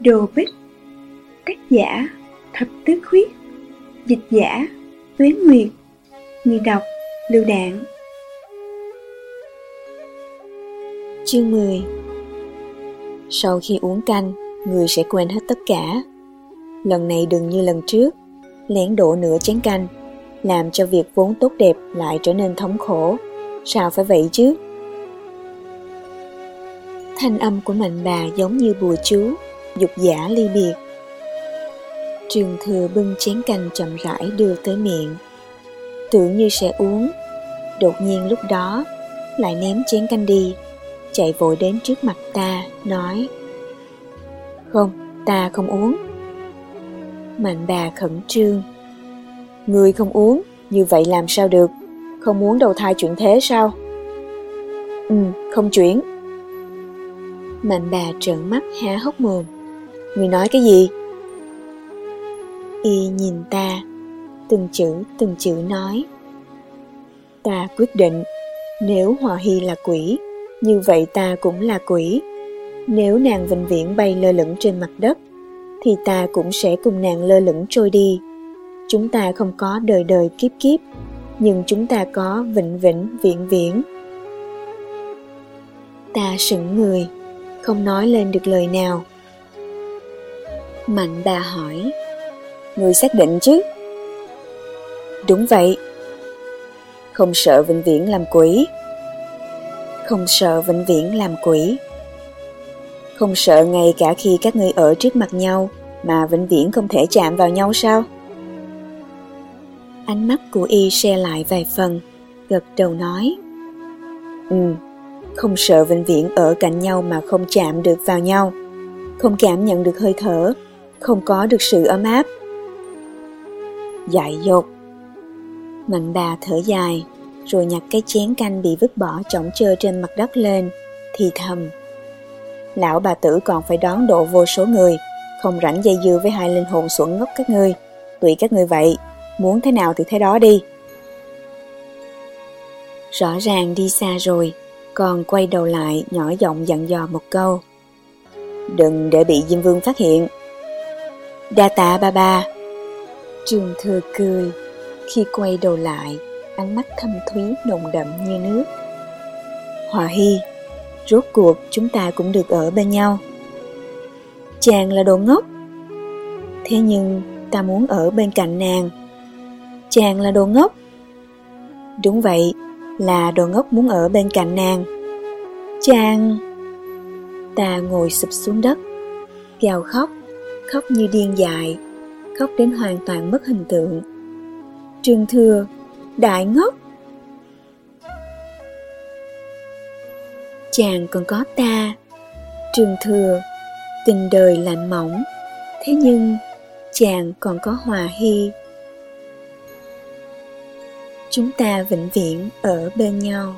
Đồ Bích Tác giả Thập Tứ Khuyết Dịch giả Tuyến Nguyệt Người đọc Lưu Đạn Chương 10 Sau khi uống canh, người sẽ quên hết tất cả. Lần này đừng như lần trước, lén đổ nửa chén canh, làm cho việc vốn tốt đẹp lại trở nên thống khổ. Sao phải vậy chứ? Thanh âm của mạnh bà giống như bùa chú, dục giả ly biệt. Trường thừa bưng chén canh chậm rãi đưa tới miệng. Tưởng như sẽ uống, đột nhiên lúc đó lại ném chén canh đi, chạy vội đến trước mặt ta, nói Không, ta không uống. Mạnh bà khẩn trương. Người không uống, như vậy làm sao được? Không muốn đầu thai chuyện thế sao? Ừ, không chuyển. Mạnh bà trợn mắt há hốc mồm. Người nói cái gì? Y nhìn ta, từng chữ từng chữ nói. Ta quyết định, nếu Hòa Hy là quỷ, như vậy ta cũng là quỷ. Nếu nàng vĩnh viễn bay lơ lửng trên mặt đất, thì ta cũng sẽ cùng nàng lơ lửng trôi đi. Chúng ta không có đời đời kiếp kiếp, nhưng chúng ta có vĩnh vĩnh viễn viễn. Ta sững người, không nói lên được lời nào. Mạnh bà hỏi, Người xác định chứ? Đúng vậy. Không sợ vĩnh viễn làm quỷ. Không sợ vĩnh viễn làm quỷ. Không sợ ngay cả khi các ngươi ở trước mặt nhau mà vĩnh viễn không thể chạm vào nhau sao? Ánh mắt của y xe lại vài phần, gật đầu nói. Ừ, không sợ vĩnh viễn ở cạnh nhau mà không chạm được vào nhau, không cảm nhận được hơi thở, không có được sự ấm áp. Dại dột. Mạnh bà thở dài, rồi nhặt cái chén canh bị vứt bỏ chỏng chơ trên mặt đất lên, thì thầm. Lão bà tử còn phải đón độ vô số người, không rảnh dây dưa với hai linh hồn xuẩn ngốc các ngươi. Tùy các ngươi vậy, muốn thế nào thì thế đó đi. Rõ ràng đi xa rồi, còn quay đầu lại nhỏ giọng dặn dò một câu. Đừng để bị Diêm Vương phát hiện. Đa tạ ba ba. Trường thừa cười, khi quay đầu lại, ánh mắt thâm thúy nồng đậm như nước. Hòa Hy, rốt cuộc chúng ta cũng được ở bên nhau. Chàng là đồ ngốc. Thế nhưng ta muốn ở bên cạnh nàng. Chàng là đồ ngốc. Đúng vậy, là đồ ngốc muốn ở bên cạnh nàng. Chàng... Ta ngồi sụp xuống đất, gào khóc, khóc như điên dại, khóc đến hoàn toàn mất hình tượng. Trương Thừa, đại ngốc. Chàng còn có ta, Trương Thừa, tình đời lạnh mỏng, thế nhưng chàng còn có Hòa Hy. Chúng ta vĩnh viễn ở bên nhau.